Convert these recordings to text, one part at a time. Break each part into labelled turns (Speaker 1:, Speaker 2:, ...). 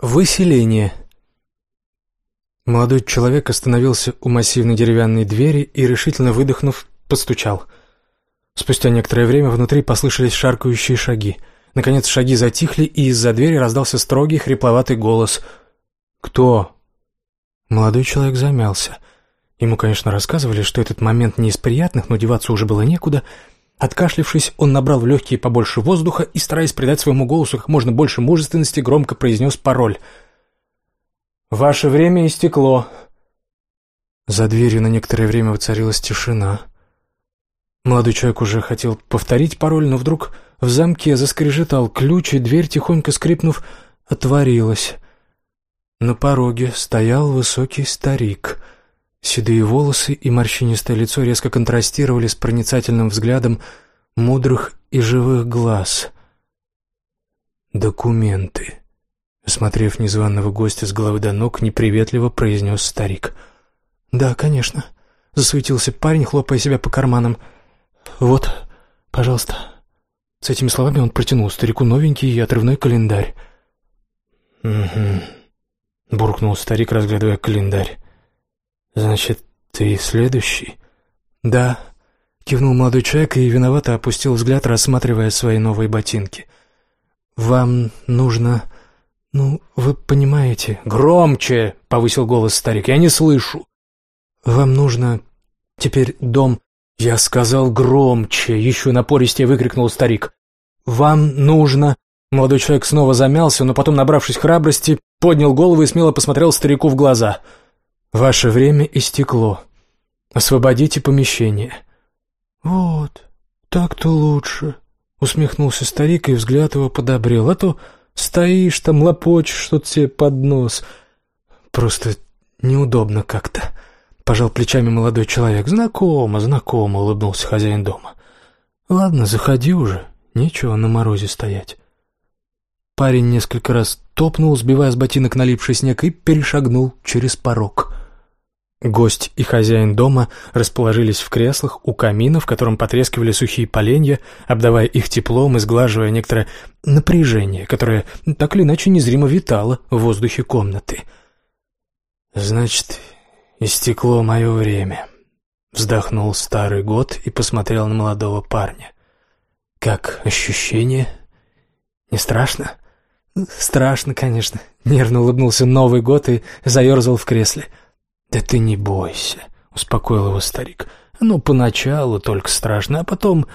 Speaker 1: Выселение. Молодой человек остановился у массивной деревянной двери и, решительно выдохнув, постучал. Спустя некоторое время внутри послышались шаркающие шаги. Наконец шаги затихли, и из-за двери раздался строгий, хрипловатый голос. «Кто?» Молодой человек замялся. Ему, конечно, рассказывали, что этот момент не из приятных, но деваться уже было некуда — Откашлившись, он набрал в легкие побольше воздуха и, стараясь придать своему голосу как можно больше мужественности, громко произнес пароль. «Ваше время истекло». За дверью на некоторое время воцарилась тишина. Молодой человек уже хотел повторить пароль, но вдруг в замке заскрежетал ключ, и дверь, тихонько скрипнув, отворилась. На пороге стоял высокий старик — Седые волосы и морщинистое лицо резко контрастировали с проницательным взглядом мудрых и живых глаз. «Документы», — осмотрев незваного гостя с головы до ног, неприветливо произнес старик. «Да, конечно», — засуетился парень, хлопая себя по карманам. «Вот, пожалуйста». С этими словами он протянул старику новенький и отрывной календарь. «Угу», — буркнул старик, разглядывая календарь. «Значит, ты следующий?» «Да», — кивнул молодой человек и виновато опустил взгляд, рассматривая свои новые ботинки. «Вам нужно... Ну, вы понимаете...»
Speaker 2: «Громче!» — повысил голос старик. «Я не слышу».
Speaker 1: «Вам нужно... Теперь дом...»
Speaker 2: «Я сказал громче!» — еще напористее выкрикнул старик.
Speaker 1: «Вам нужно...» Молодой человек снова замялся, но потом, набравшись храбрости, поднял голову и смело посмотрел старику в глаза — Ваше время истекло. Освободите помещение». «Вот, так-то лучше», — усмехнулся старик, и взгляд его подобрел. «А то стоишь там, лопочешь что-то себе под нос. Просто неудобно как-то», — пожал плечами молодой человек. «Знакомо, знакомо», — улыбнулся хозяин дома. «Ладно, заходи уже, нечего на морозе стоять». Парень несколько раз топнул, сбивая с ботинок налипший снег, и перешагнул через порог. Гость и хозяин дома расположились в креслах у камина, в котором потрескивали сухие поленья, обдавая их теплом и сглаживая некоторое напряжение, которое так или иначе незримо витало в воздухе комнаты. «Значит, истекло мое время», — вздохнул старый год и посмотрел на молодого парня. «Как ощущение? Не страшно?» «Страшно, конечно», — нервно улыбнулся Новый год и заерзал в кресле. «Да ты не бойся», — успокоил его старик. «Ну, поначалу только страшно, а потом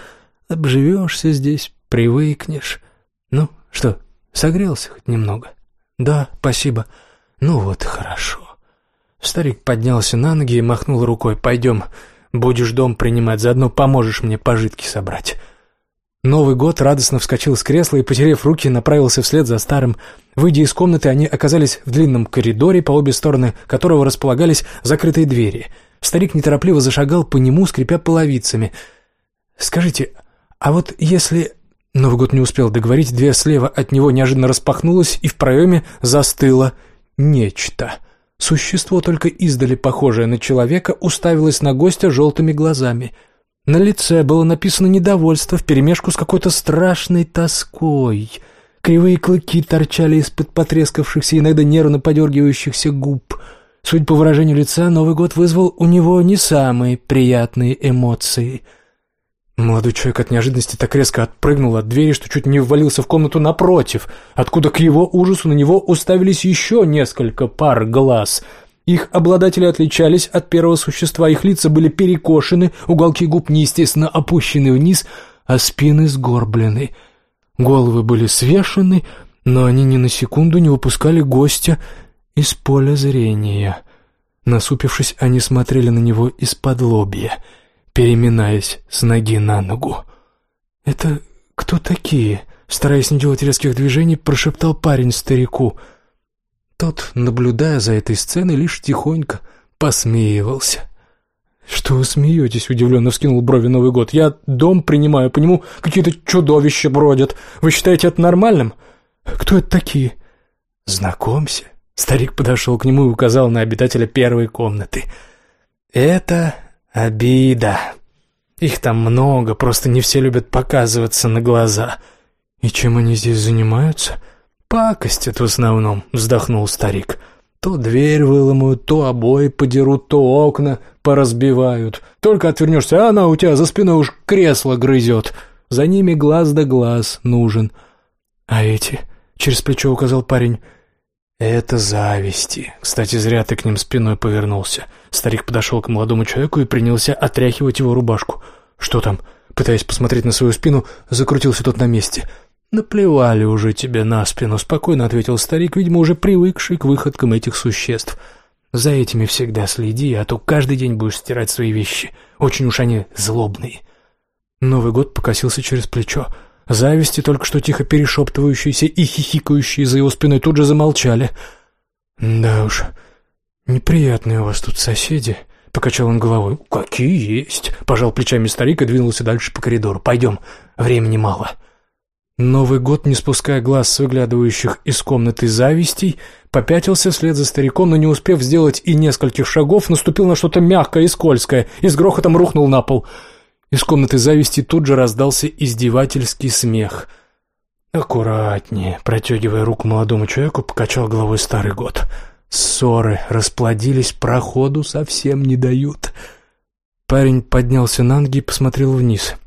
Speaker 1: обживешься здесь, привыкнешь. Ну, что, согрелся хоть немного?» «Да, спасибо. Ну вот, хорошо». Старик поднялся на ноги и махнул рукой. «Пойдем, будешь дом принимать, заодно поможешь мне пожитки собрать». Новый год радостно вскочил с кресла и, потеряв руки, направился вслед за старым. Выйдя из комнаты, они оказались в длинном коридоре, по обе стороны которого располагались закрытые двери. Старик неторопливо зашагал по нему, скрипя половицами. «Скажите, а вот если...» Новый год не успел договорить, дверь слева от него неожиданно распахнулась, и в проеме застыло нечто. Существо, только издали похожее на человека, уставилось на гостя желтыми глазами — на лице было написано недовольство вперемешку с какой-то страшной тоской. Кривые клыки торчали из-под потрескавшихся, иногда нервно подергивающихся губ. Судя по выражению лица, Новый год вызвал у него не самые приятные эмоции. Молодой человек от неожиданности так резко отпрыгнул от двери, что чуть не ввалился в комнату напротив, откуда к его ужасу на него уставились еще несколько пар глаз — их обладатели отличались от первого существа, их лица были перекошены, уголки губ неестественно опущены вниз, а спины сгорблены. Головы были свешены, но они ни на секунду не выпускали гостя из поля зрения. Насупившись, они смотрели на него из-под лобья, переминаясь с ноги на ногу. «Это кто такие?» Стараясь не делать резких движений, прошептал парень старику — тот, наблюдая за этой сценой, лишь тихонько посмеивался. «Что вы смеетесь?» — удивленно вскинул брови Новый год. «Я дом принимаю, по нему какие-то чудовища бродят. Вы считаете это нормальным? Кто это такие?» «Знакомься». Старик подошел к нему и указал на обитателя первой комнаты. «Это обида. Их там много, просто не все любят показываться на глаза». «И чем они здесь занимаются?» «Пакостят в основном», — вздохнул старик. «То дверь выломают, то обои подерут, то окна поразбивают. Только отвернешься, а она у тебя за спиной уж кресло грызет. За ними глаз да глаз нужен». «А эти?» — через плечо указал парень. «Это зависти. Кстати, зря ты к ним спиной повернулся». Старик подошел к молодому человеку и принялся отряхивать его рубашку. «Что там?» Пытаясь посмотреть на свою спину, закрутился тот на месте. «Наплевали уже тебе на спину», — спокойно ответил старик, видимо, уже привыкший к выходкам этих существ. «За этими всегда следи, а то каждый день будешь стирать свои вещи. Очень уж они злобные». Новый год покосился через плечо. Зависти, только что тихо перешептывающиеся и хихикающие за его спиной, тут же замолчали. «Да уж, неприятные у вас тут соседи», — покачал он головой. «Какие есть?» — пожал плечами старик и двинулся дальше по коридору. «Пойдем, времени мало». Новый год, не спуская глаз с выглядывающих из комнаты завистей, попятился вслед за стариком, но не успев сделать и нескольких шагов, наступил на что-то мягкое и скользкое и с грохотом рухнул на пол — из комнаты зависти тут же раздался издевательский смех. «Аккуратнее», — протягивая руку молодому человеку, покачал головой старый год. «Ссоры расплодились, проходу совсем не дают». Парень поднялся на ноги и посмотрел вниз.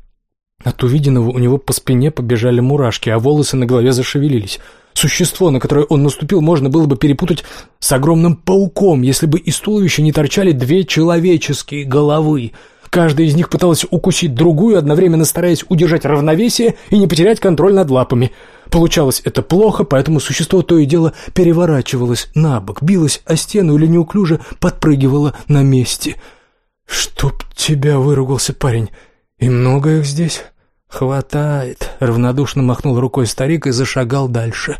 Speaker 1: От увиденного у него по спине побежали мурашки, а волосы на голове зашевелились. Существо, на которое он наступил, можно было бы перепутать с огромным пауком, если бы из туловища не торчали две человеческие головы — Каждая из них пыталась укусить другую, одновременно стараясь удержать равновесие и не потерять контроль над лапами. Получалось это плохо, поэтому существо то и дело переворачивалось на бок, билось о стену или неуклюже подпрыгивало на месте. «Чтоб тебя!» — выругался парень. «И много их здесь?» «Хватает!» — равнодушно махнул рукой старик и зашагал дальше.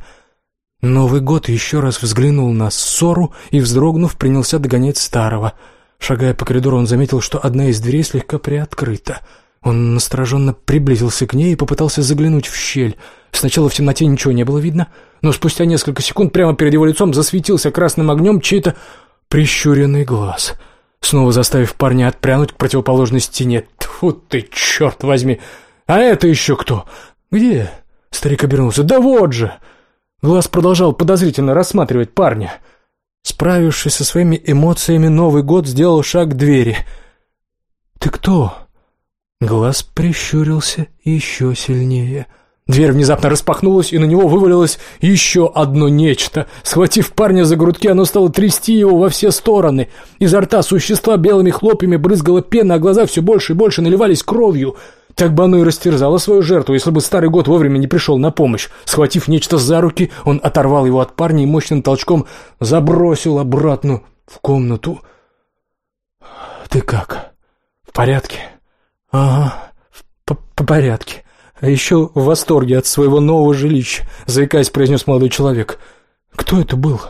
Speaker 1: Новый год еще раз взглянул на ссору и, вздрогнув, принялся догонять старого — Шагая по коридору, он заметил, что одна из дверей слегка приоткрыта. Он настороженно приблизился к ней и попытался заглянуть в щель. Сначала в темноте ничего не было видно, но спустя несколько секунд прямо перед его лицом засветился красным огнем чей-то прищуренный глаз, снова заставив парня отпрянуть к противоположной стене. Тьфу ты, черт возьми! А это еще кто? Где? Старик обернулся. Да вот же! Глаз продолжал подозрительно рассматривать парня. Справившись со своими эмоциями, Новый год сделал шаг к двери. «Ты кто?» Глаз прищурился еще сильнее. Дверь внезапно распахнулась, и на него вывалилось еще одно нечто. Схватив парня за грудки, оно стало трясти его во все стороны. Изо рта существа белыми хлопьями брызгала пена, а глаза все больше и больше наливались кровью — так бы оно и растерзало свою жертву, если бы старый год вовремя не пришел на помощь. Схватив нечто за руки, он оторвал его от парня и мощным толчком забросил обратно в комнату. «Ты как? В порядке?» «Ага, в по порядке. А еще в восторге от своего нового жилища», — заикаясь, произнес молодой человек. «Кто это был?»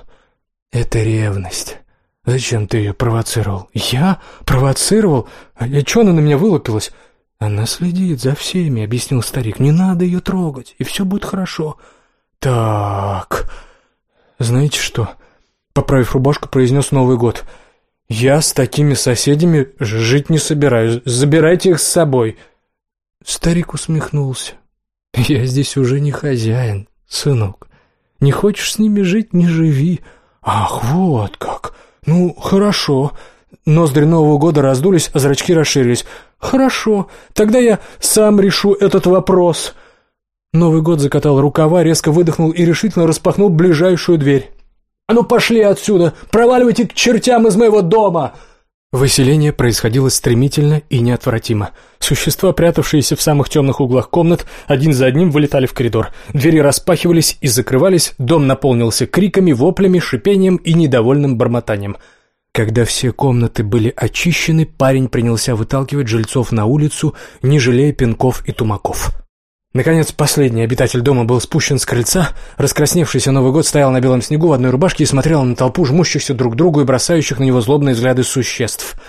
Speaker 1: «Это ревность. Зачем ты ее провоцировал?» «Я? Провоцировал? А чего она на меня вылупилась?» «Она следит за всеми», — объяснил старик. «Не надо ее трогать, и все будет хорошо». «Так...» «Знаете что?» Поправив рубашку, произнес Новый год. «Я с такими соседями жить не собираюсь. Забирайте их с собой». Старик усмехнулся. «Я здесь уже не хозяин, сынок. Не хочешь с ними жить — не живи. Ах, вот как. Ну, хорошо». Ноздри Нового года раздулись, а зрачки расширились. «Хорошо, тогда я сам решу этот вопрос». Новый год закатал рукава, резко выдохнул и решительно распахнул ближайшую дверь. «А ну пошли отсюда! Проваливайте к чертям из моего дома!» Выселение происходило стремительно и неотвратимо. Существа, прятавшиеся в самых темных углах комнат, один за одним вылетали в коридор. Двери распахивались и закрывались, дом наполнился криками, воплями, шипением и недовольным бормотанием – когда все комнаты были очищены, парень принялся выталкивать жильцов на улицу, не жалея пинков и тумаков. Наконец, последний обитатель дома был спущен с крыльца. Раскрасневшийся Новый год стоял на белом снегу в одной рубашке и смотрел на толпу жмущихся друг к другу и бросающих на него злобные взгляды существ.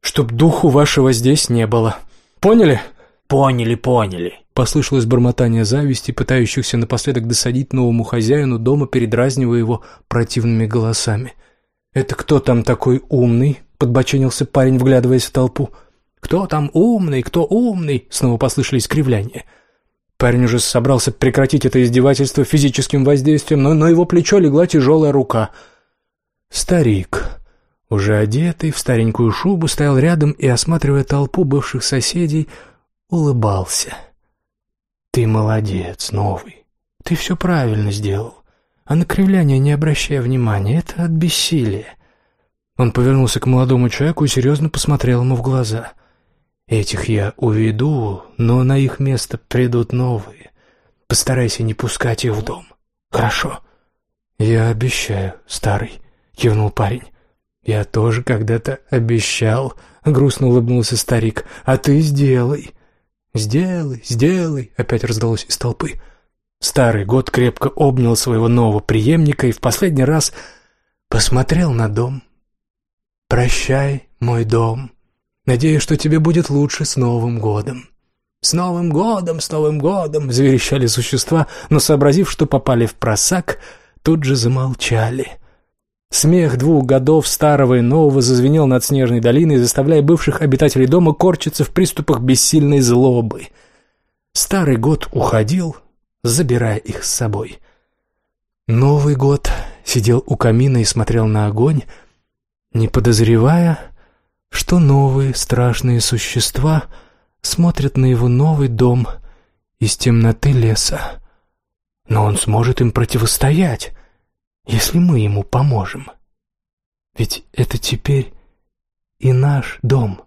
Speaker 1: «Чтоб духу вашего здесь не было. Поняли?»
Speaker 2: «Поняли, поняли», —
Speaker 1: послышалось бормотание зависти, пытающихся напоследок досадить новому хозяину дома, передразнивая его противными голосами. — «Это кто там такой умный?» — подбоченился парень, вглядываясь в толпу. «Кто там умный? Кто умный?» — снова послышались кривляния. Парень уже собрался прекратить это издевательство физическим воздействием, но на его плечо легла тяжелая рука. Старик, уже одетый в старенькую шубу, стоял рядом и, осматривая толпу бывших соседей, улыбался. «Ты молодец, новый. Ты все правильно сделал. А на кривляние не обращая внимания, это от бессилия». Он повернулся к молодому человеку и серьезно посмотрел ему в глаза. Этих я уведу, но на их место придут новые. Постарайся не пускать их в дом. Хорошо? Я обещаю, старый, кивнул парень. Я тоже когда-то обещал, грустно улыбнулся старик. А ты сделай. Сделай, сделай, опять раздалось из толпы. Старый год крепко обнял своего нового преемника и в последний раз посмотрел на дом. «Прощай, мой дом», Надеюсь, что тебе будет лучше с Новым годом». «С Новым годом, с Новым годом!» — заверещали существа, но, сообразив, что попали в просак, тут же замолчали. Смех двух годов старого и нового зазвенел над снежной долиной, заставляя бывших обитателей дома корчиться в приступах бессильной злобы. Старый год уходил, забирая их с собой. Новый год сидел у камина и смотрел на огонь, не подозревая, что новые страшные существа смотрят на его новый дом из темноты леса. Но он сможет им противостоять, если мы ему поможем. Ведь это теперь и наш дом.